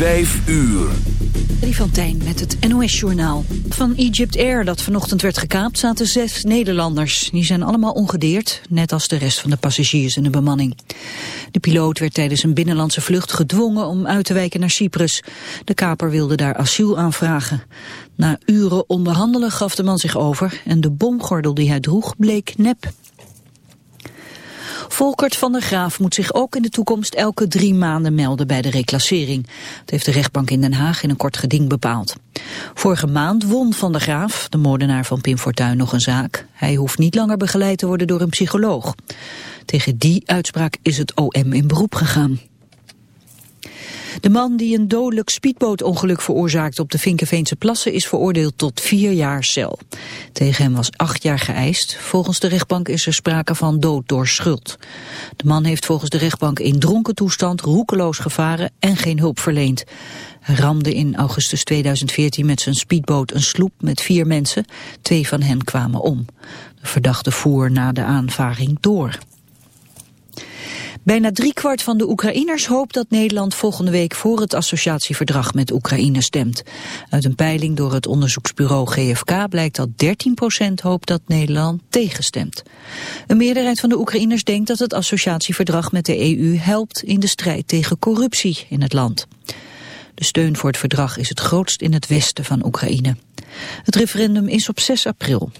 Vijf uur. Drie van Tijn met het NOS-journaal. Van Egypt Air, dat vanochtend werd gekaapt, zaten zes Nederlanders. Die zijn allemaal ongedeerd, net als de rest van de passagiers en de bemanning. De piloot werd tijdens een binnenlandse vlucht gedwongen om uit te wijken naar Cyprus. De kaper wilde daar asiel aanvragen. Na uren onderhandelen gaf de man zich over en de bomgordel die hij droeg bleek nep. Volkert van der Graaf moet zich ook in de toekomst elke drie maanden melden bij de reclassering. Dat heeft de rechtbank in Den Haag in een kort geding bepaald. Vorige maand won van der Graaf, de moordenaar van Pim Fortuyn, nog een zaak. Hij hoeft niet langer begeleid te worden door een psycholoog. Tegen die uitspraak is het OM in beroep gegaan. De man die een dodelijk speedbootongeluk veroorzaakte op de Vinkenveense plassen is veroordeeld tot vier jaar cel. Tegen hem was acht jaar geëist. Volgens de rechtbank is er sprake van dood door schuld. De man heeft volgens de rechtbank in dronken toestand roekeloos gevaren en geen hulp verleend. Hij ramde in augustus 2014 met zijn speedboot een sloep met vier mensen. Twee van hen kwamen om. De verdachte voer na de aanvaring door. Bijna driekwart van de Oekraïners hoopt dat Nederland volgende week voor het associatieverdrag met Oekraïne stemt. Uit een peiling door het onderzoeksbureau GFK blijkt dat 13% hoopt dat Nederland tegenstemt. Een meerderheid van de Oekraïners denkt dat het associatieverdrag met de EU helpt in de strijd tegen corruptie in het land. De steun voor het verdrag is het grootst in het westen van Oekraïne. Het referendum is op 6 april.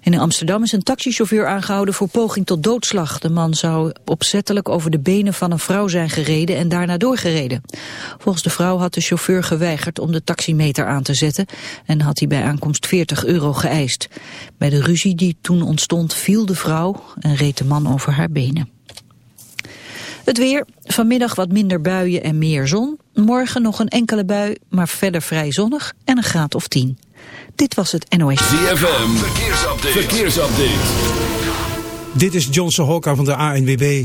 In Amsterdam is een taxichauffeur aangehouden voor poging tot doodslag. De man zou opzettelijk over de benen van een vrouw zijn gereden en daarna doorgereden. Volgens de vrouw had de chauffeur geweigerd om de taximeter aan te zetten en had hij bij aankomst 40 euro geëist. Bij de ruzie die toen ontstond viel de vrouw en reed de man over haar benen. Het weer, vanmiddag wat minder buien en meer zon. Morgen nog een enkele bui, maar verder vrij zonnig en een graad of 10. Dit was het NOS. ZFM, verkeersupdate. verkeersupdate. Dit is Johnson Hokka van de ANWB.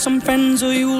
some friends or you'll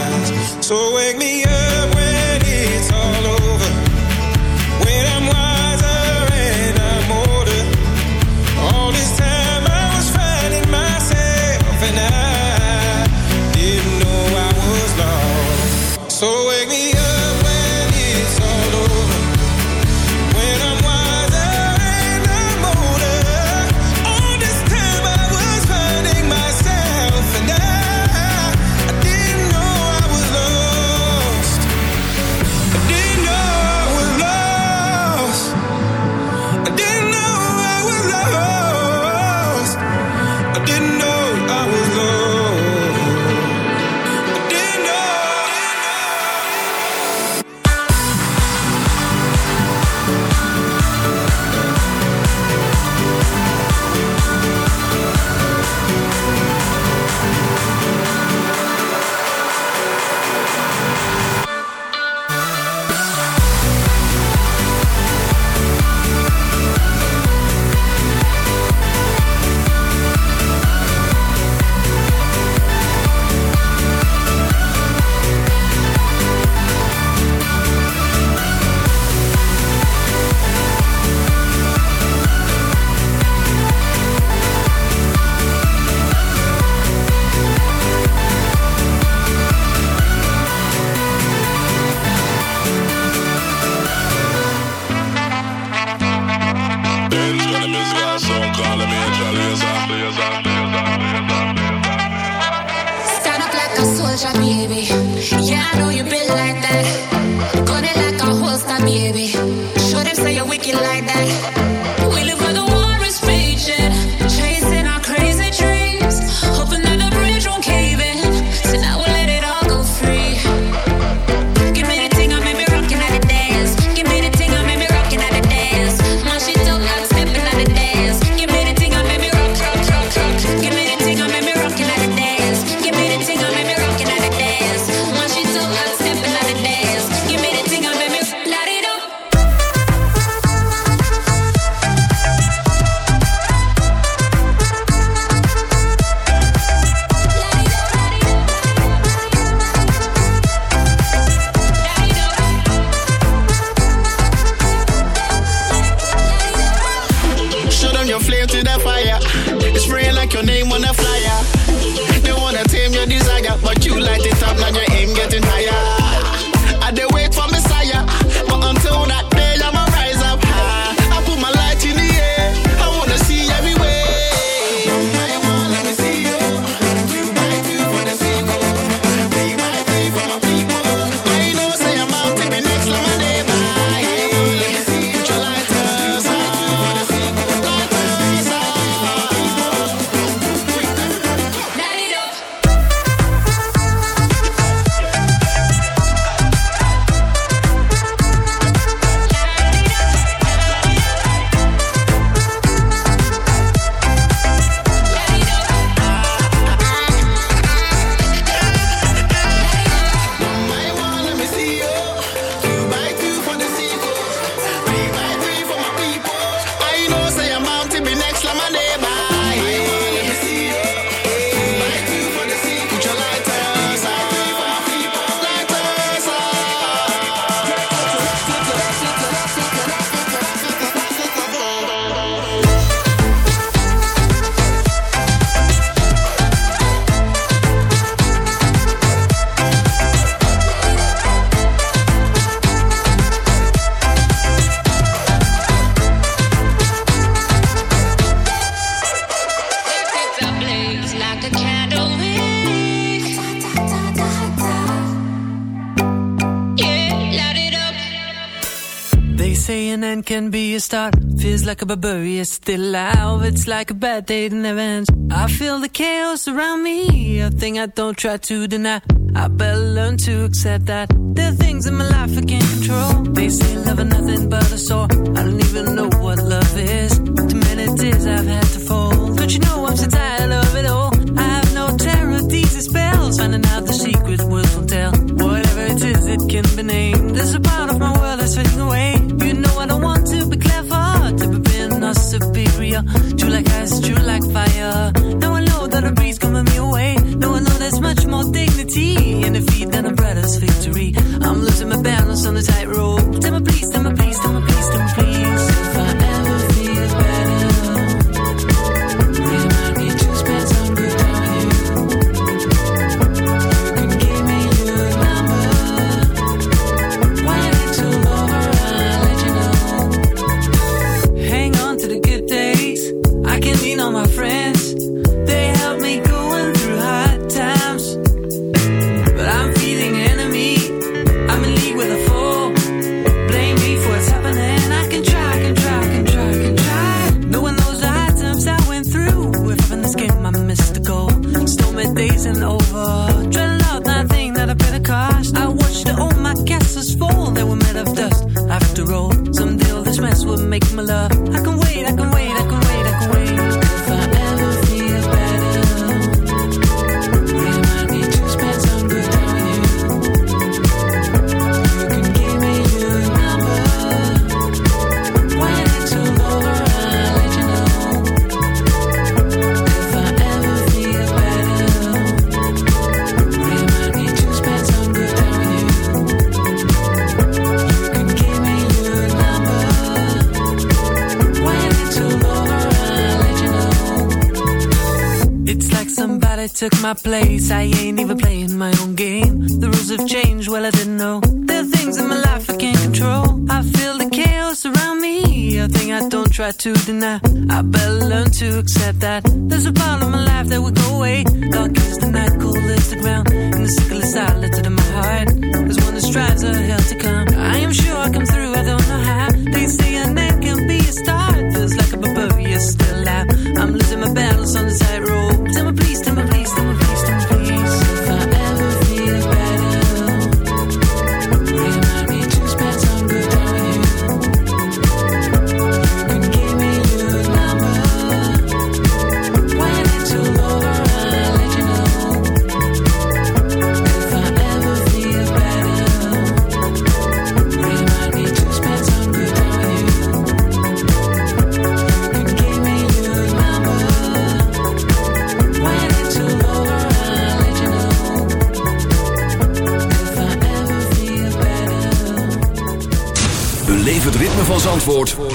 start, feels like a barbarian bury still alive. It's like a bad day that never ends. I feel the chaos around me, a thing I don't try to deny. I better learn to accept that there are things in my life I can't control. They say love is nothing but a sore. I don't even know what love is. Too many tears I've had to fold. Don't you know I'm so tired of it all? I have no terror, these spells. Finding out the secret will tell. Whatever it is, it can be named. There's a about took my place. I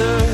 answer.